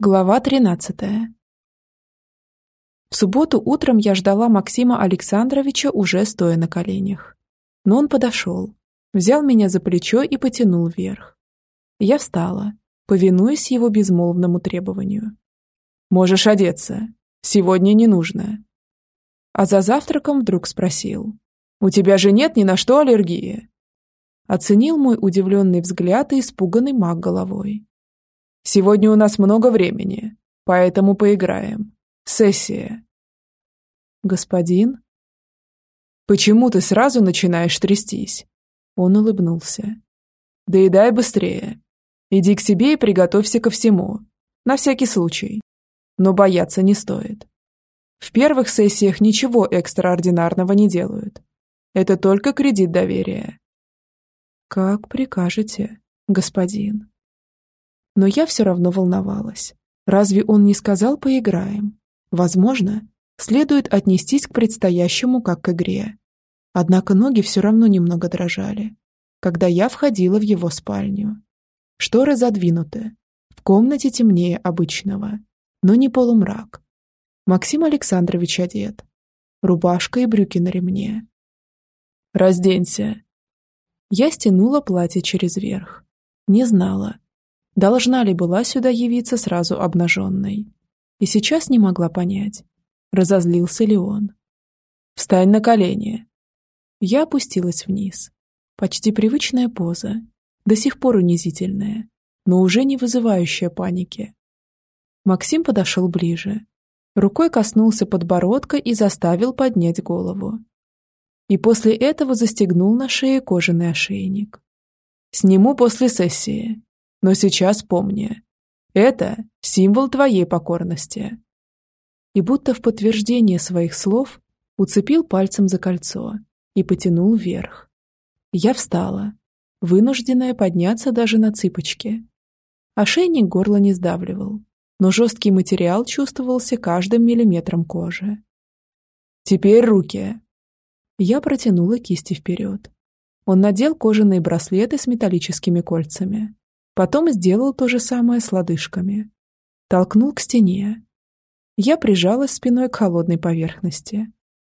Глава 13. В субботу утром я ждала Максима Александровича уже стоя на коленях. Но он подошел, взял меня за плечо и потянул вверх. Я встала, повинуясь его безмолвному требованию. «Можешь одеться. Сегодня не нужно». А за завтраком вдруг спросил. «У тебя же нет ни на что аллергии?» Оценил мой удивленный взгляд и испуганный маг головой. Сегодня у нас много времени, поэтому поиграем. Сессия. Господин? Почему ты сразу начинаешь трястись? Он улыбнулся. Доедай быстрее. Иди к себе и приготовься ко всему. На всякий случай. Но бояться не стоит. В первых сессиях ничего экстраординарного не делают. Это только кредит доверия. Как прикажете, господин но я все равно волновалась. Разве он не сказал «поиграем»? Возможно, следует отнестись к предстоящему как к игре. Однако ноги все равно немного дрожали, когда я входила в его спальню. Шторы задвинуты, в комнате темнее обычного, но не полумрак. Максим Александрович одет. Рубашка и брюки на ремне. «Разденься!» Я стянула платье через верх. Не знала, Должна ли была сюда явиться сразу обнаженной? И сейчас не могла понять, разозлился ли он. «Встань на колени!» Я опустилась вниз. Почти привычная поза, до сих пор унизительная, но уже не вызывающая паники. Максим подошел ближе. Рукой коснулся подбородка и заставил поднять голову. И после этого застегнул на шее кожаный ошейник. «Сниму после сессии», но сейчас помни, это символ твоей покорности. И будто в подтверждение своих слов уцепил пальцем за кольцо и потянул вверх. Я встала, вынужденная подняться даже на цыпочки. Ошейник горло не сдавливал, но жесткий материал чувствовался каждым миллиметром кожи. «Теперь руки!» Я протянула кисти вперед. Он надел кожаные браслеты с металлическими кольцами. Потом сделал то же самое с лодыжками. Толкнул к стене. Я прижалась спиной к холодной поверхности.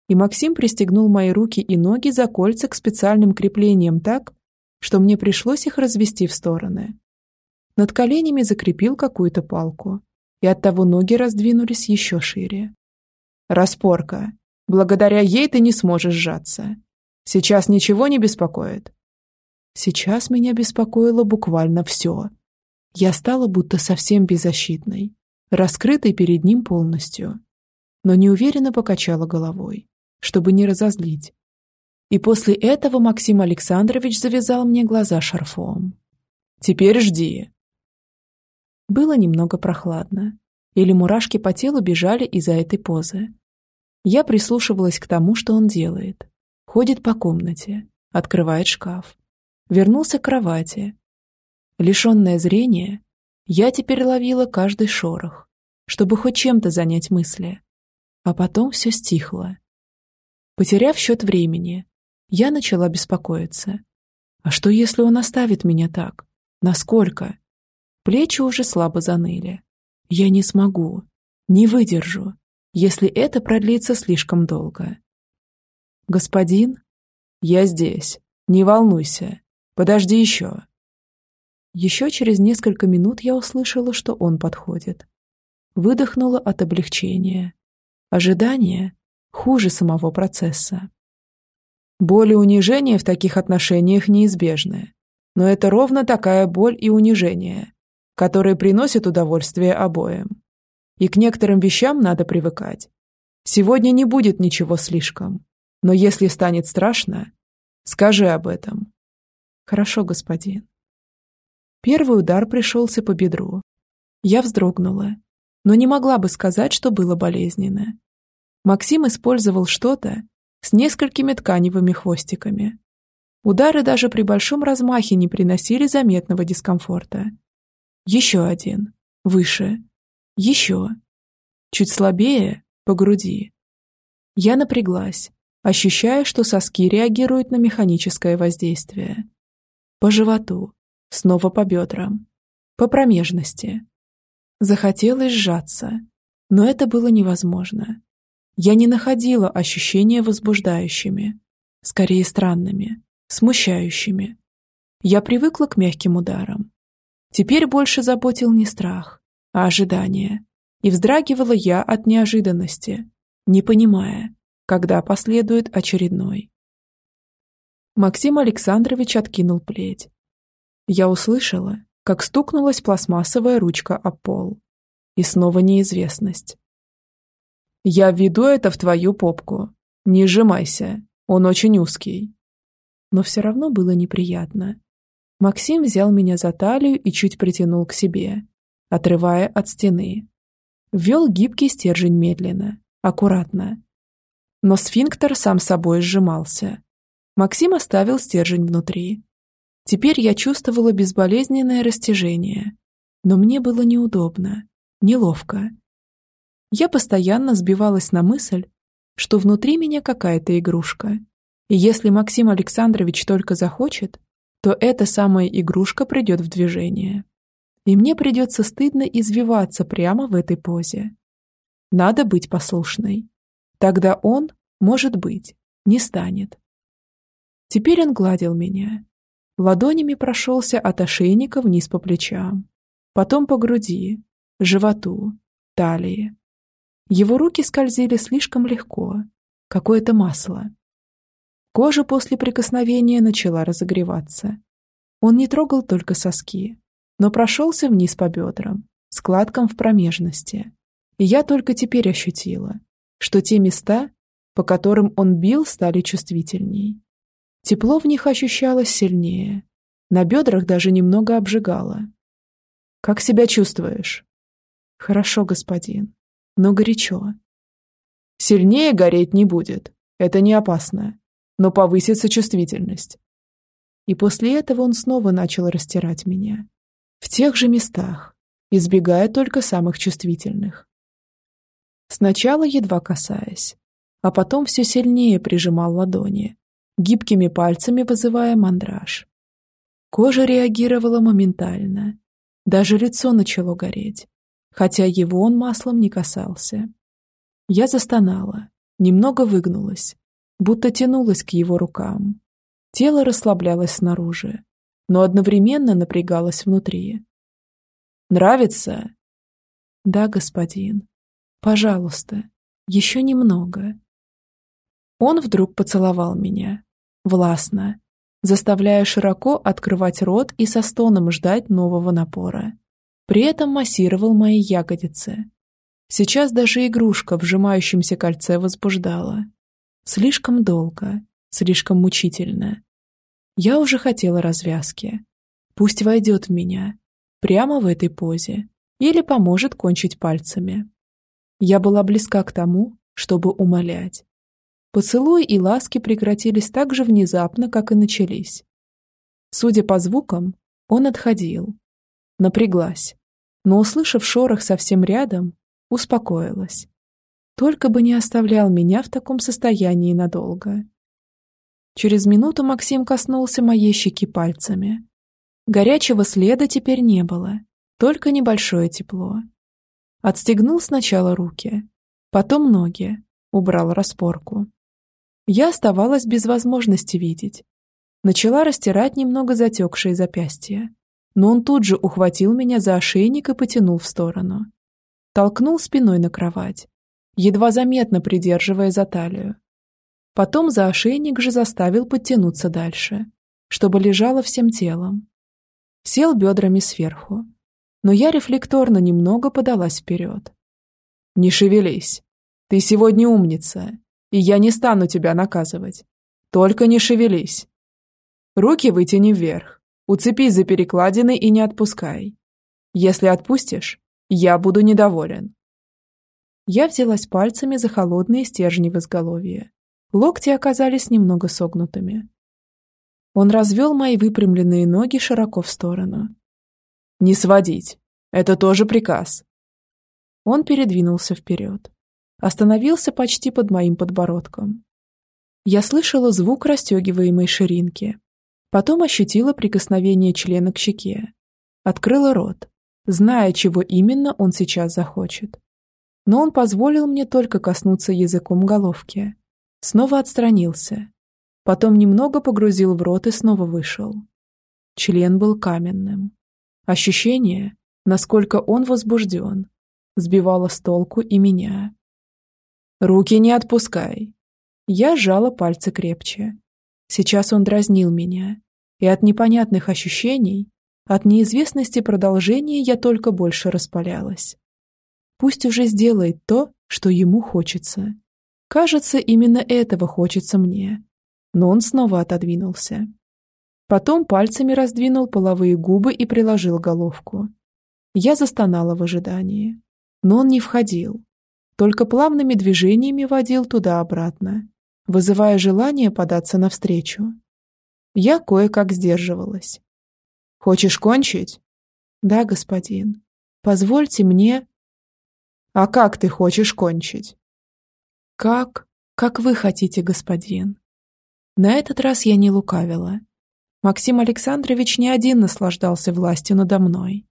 И Максим пристегнул мои руки и ноги за кольца к специальным креплениям так, что мне пришлось их развести в стороны. Над коленями закрепил какую-то палку, и оттого ноги раздвинулись еще шире. «Распорка. Благодаря ей ты не сможешь сжаться. Сейчас ничего не беспокоит?» Сейчас меня беспокоило буквально все. Я стала будто совсем беззащитной, раскрытой перед ним полностью. Но неуверенно покачала головой, чтобы не разозлить. И после этого Максим Александрович завязал мне глаза шарфом. «Теперь жди». Было немного прохладно, или мурашки по телу бежали из-за этой позы. Я прислушивалась к тому, что он делает. Ходит по комнате, открывает шкаф, вернулся к кровати. Лишенная зрения, я теперь ловила каждый шорох, чтобы хоть чем-то занять мысли. А потом все стихло. Потеряв счет времени, я начала беспокоиться. А что, если он оставит меня так? Насколько? Плечи уже слабо заныли. Я не смогу, не выдержу, если это продлится слишком долго. «Господин, я здесь, не волнуйся», Подожди еще. Еще через несколько минут я услышала, что он подходит. Выдохнула от облегчения. Ожидание хуже самого процесса. Боль и унижение в таких отношениях неизбежны. Но это ровно такая боль и унижение, которые приносят удовольствие обоим. И к некоторым вещам надо привыкать. Сегодня не будет ничего слишком. Но если станет страшно, скажи об этом. «Хорошо, господин». Первый удар пришелся по бедру. Я вздрогнула, но не могла бы сказать, что было болезненно. Максим использовал что-то с несколькими тканевыми хвостиками. Удары даже при большом размахе не приносили заметного дискомфорта. Еще один. Выше. Еще. Чуть слабее, по груди. Я напряглась, ощущая, что соски реагируют на механическое воздействие по животу, снова по бедрам, по промежности. Захотелось сжаться, но это было невозможно. Я не находила ощущения возбуждающими, скорее странными, смущающими. Я привыкла к мягким ударам. Теперь больше заботил не страх, а ожидание. И вздрагивала я от неожиданности, не понимая, когда последует очередной. Максим Александрович откинул плеть. Я услышала, как стукнулась пластмассовая ручка о пол. И снова неизвестность. «Я введу это в твою попку. Не сжимайся, он очень узкий». Но все равно было неприятно. Максим взял меня за талию и чуть притянул к себе, отрывая от стены. Ввел гибкий стержень медленно, аккуратно. Но сфинктер сам собой сжимался. Максим оставил стержень внутри. Теперь я чувствовала безболезненное растяжение, но мне было неудобно, неловко. Я постоянно сбивалась на мысль, что внутри меня какая-то игрушка. И если Максим Александрович только захочет, то эта самая игрушка придет в движение. И мне придется стыдно извиваться прямо в этой позе. Надо быть послушной. Тогда он, может быть, не станет. Теперь он гладил меня. Ладонями прошелся от ошейника вниз по плечам, потом по груди, животу, талии. Его руки скользили слишком легко, какое-то масло. Кожа после прикосновения начала разогреваться. Он не трогал только соски, но прошелся вниз по бедрам, складкам в промежности. И я только теперь ощутила, что те места, по которым он бил, стали чувствительней. Тепло в них ощущалось сильнее. На бедрах даже немного обжигало. «Как себя чувствуешь?» «Хорошо, господин, но горячо». «Сильнее гореть не будет. Это не опасно. Но повысится чувствительность». И после этого он снова начал растирать меня. В тех же местах, избегая только самых чувствительных. Сначала едва касаясь, а потом все сильнее прижимал ладони, гибкими пальцами вызывая мандраж. Кожа реагировала моментально. Даже лицо начало гореть, хотя его он маслом не касался. Я застонала, немного выгнулась, будто тянулась к его рукам. Тело расслаблялось снаружи, но одновременно напрягалось внутри. «Нравится?» «Да, господин. Пожалуйста, еще немного». Он вдруг поцеловал меня, властно, заставляя широко открывать рот и со стоном ждать нового напора. При этом массировал мои ягодицы. Сейчас даже игрушка в сжимающемся кольце возбуждала. Слишком долго, слишком мучительно. Я уже хотела развязки. Пусть войдет в меня, прямо в этой позе, или поможет кончить пальцами. Я была близка к тому, чтобы умолять. Поцелуи и ласки прекратились так же внезапно, как и начались. Судя по звукам, он отходил. Напряглась, но, услышав шорох совсем рядом, успокоилась. Только бы не оставлял меня в таком состоянии надолго. Через минуту Максим коснулся моей щеки пальцами. Горячего следа теперь не было, только небольшое тепло. Отстегнул сначала руки, потом ноги, убрал распорку. Я оставалась без возможности видеть. Начала растирать немного затекшие запястья. Но он тут же ухватил меня за ошейник и потянул в сторону. Толкнул спиной на кровать, едва заметно придерживая за талию. Потом за ошейник же заставил подтянуться дальше, чтобы лежала всем телом. Сел бедрами сверху, но я рефлекторно немного подалась вперед. «Не шевелись. Ты сегодня умница и я не стану тебя наказывать. Только не шевелись. Руки вытяни вверх, уцепись за перекладины и не отпускай. Если отпустишь, я буду недоволен. Я взялась пальцами за холодные стержни в изголовье. Локти оказались немного согнутыми. Он развел мои выпрямленные ноги широко в сторону. «Не сводить. Это тоже приказ». Он передвинулся вперед остановился почти под моим подбородком. Я слышала звук расстегиваемой ширинки. Потом ощутила прикосновение члена к щеке. Открыла рот, зная, чего именно он сейчас захочет. Но он позволил мне только коснуться языком головки. Снова отстранился. Потом немного погрузил в рот и снова вышел. Член был каменным. Ощущение, насколько он возбужден, сбивало с толку и меня. «Руки не отпускай!» Я сжала пальцы крепче. Сейчас он дразнил меня, и от непонятных ощущений, от неизвестности продолжения я только больше распалялась. Пусть уже сделает то, что ему хочется. Кажется, именно этого хочется мне. Но он снова отодвинулся. Потом пальцами раздвинул половые губы и приложил головку. Я застонала в ожидании. Но он не входил. Только плавными движениями водил туда-обратно, вызывая желание податься навстречу. Я кое-как сдерживалась. «Хочешь кончить?» «Да, господин. Позвольте мне...» «А как ты хочешь кончить?» «Как? Как вы хотите, господин?» На этот раз я не лукавила. Максим Александрович не один наслаждался властью надо мной.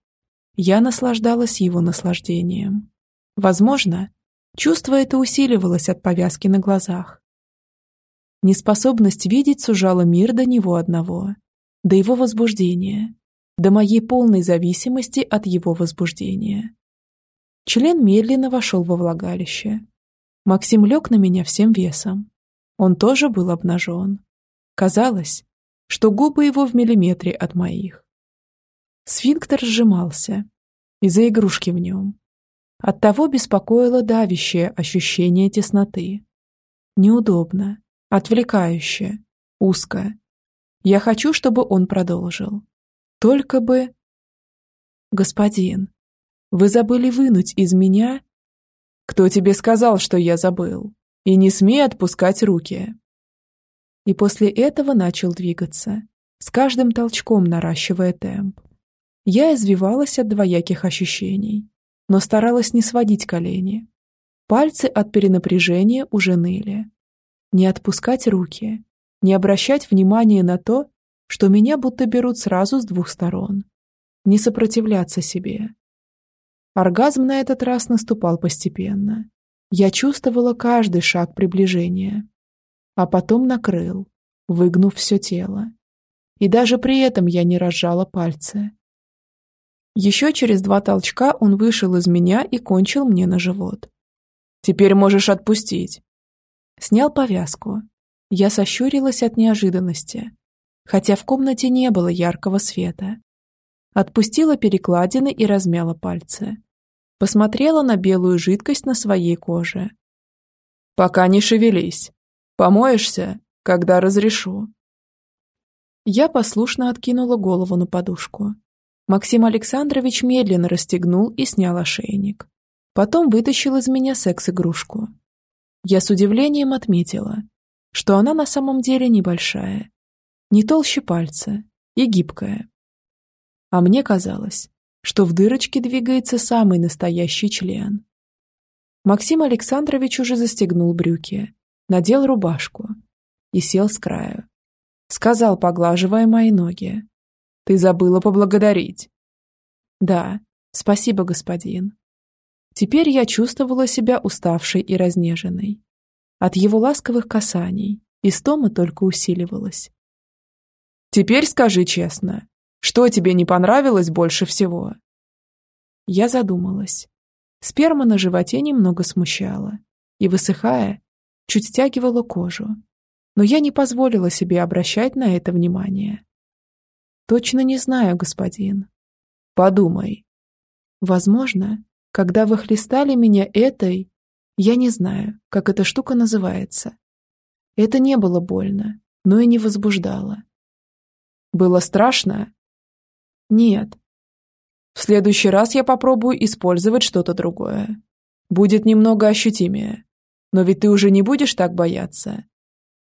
Я наслаждалась его наслаждением. Возможно, чувство это усиливалось от повязки на глазах. Неспособность видеть сужала мир до него одного, до его возбуждения, до моей полной зависимости от его возбуждения. Член медленно вошел во влагалище. Максим лег на меня всем весом. Он тоже был обнажен. Казалось, что губы его в миллиметре от моих. Сфинктер сжимался из-за игрушки в нем. Оттого беспокоило давящее ощущение тесноты. Неудобно, отвлекающе, узко. Я хочу, чтобы он продолжил. Только бы... Господин, вы забыли вынуть из меня... Кто тебе сказал, что я забыл? И не смей отпускать руки. И после этого начал двигаться, с каждым толчком наращивая темп. Я извивалась от двояких ощущений, но старалась не сводить колени. Пальцы от перенапряжения уже ныли. Не отпускать руки, не обращать внимания на то, что меня будто берут сразу с двух сторон. Не сопротивляться себе. Оргазм на этот раз наступал постепенно. Я чувствовала каждый шаг приближения. А потом накрыл, выгнув все тело. И даже при этом я не разжала пальцы. Еще через два толчка он вышел из меня и кончил мне на живот. «Теперь можешь отпустить». Снял повязку. Я сощурилась от неожиданности, хотя в комнате не было яркого света. Отпустила перекладины и размяла пальцы. Посмотрела на белую жидкость на своей коже. «Пока не шевелись. Помоешься, когда разрешу». Я послушно откинула голову на подушку. Максим Александрович медленно расстегнул и снял ошейник. Потом вытащил из меня секс-игрушку. Я с удивлением отметила, что она на самом деле небольшая, не толще пальца и гибкая. А мне казалось, что в дырочке двигается самый настоящий член. Максим Александрович уже застегнул брюки, надел рубашку и сел с краю. Сказал, поглаживая мои ноги. Ты забыла поблагодарить. Да, спасибо, господин. Теперь я чувствовала себя уставшей и разнеженной. От его ласковых касаний истома только усиливалась. Теперь скажи честно, что тебе не понравилось больше всего? Я задумалась. Сперма на животе немного смущала и, высыхая, чуть стягивала кожу. Но я не позволила себе обращать на это внимание. Точно не знаю, господин. Подумай. Возможно, когда вы хлестали меня этой... Я не знаю, как эта штука называется. Это не было больно, но и не возбуждало. Было страшно? Нет. В следующий раз я попробую использовать что-то другое. Будет немного ощутимее. Но ведь ты уже не будешь так бояться.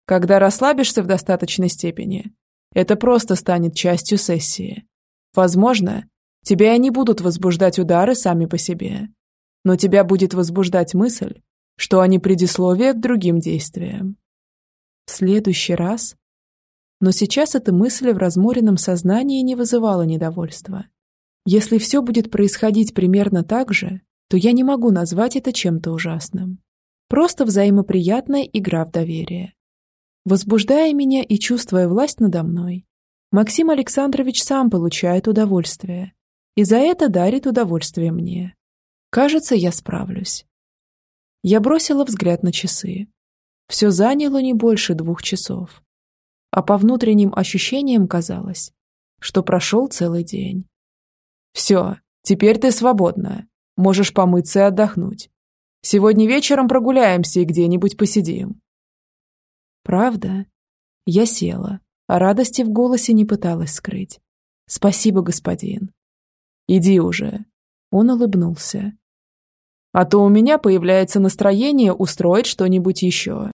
Когда расслабишься в достаточной степени, это просто станет частью сессии. Возможно, тебя и не будут возбуждать удары сами по себе, но тебя будет возбуждать мысль, что они предисловие к другим действиям. В следующий раз... Но сейчас эта мысль в разморенном сознании не вызывала недовольства. Если все будет происходить примерно так же, то я не могу назвать это чем-то ужасным. Просто взаимоприятная игра в доверие. Возбуждая меня и чувствуя власть надо мной, Максим Александрович сам получает удовольствие. И за это дарит удовольствие мне. Кажется, я справлюсь. Я бросила взгляд на часы. Все заняло не больше двух часов. А по внутренним ощущениям казалось, что прошел целый день. «Все, теперь ты свободна. Можешь помыться и отдохнуть. Сегодня вечером прогуляемся и где-нибудь посидим». «Правда?» Я села, а радости в голосе не пыталась скрыть. «Спасибо, господин». «Иди уже». Он улыбнулся. «А то у меня появляется настроение устроить что-нибудь еще».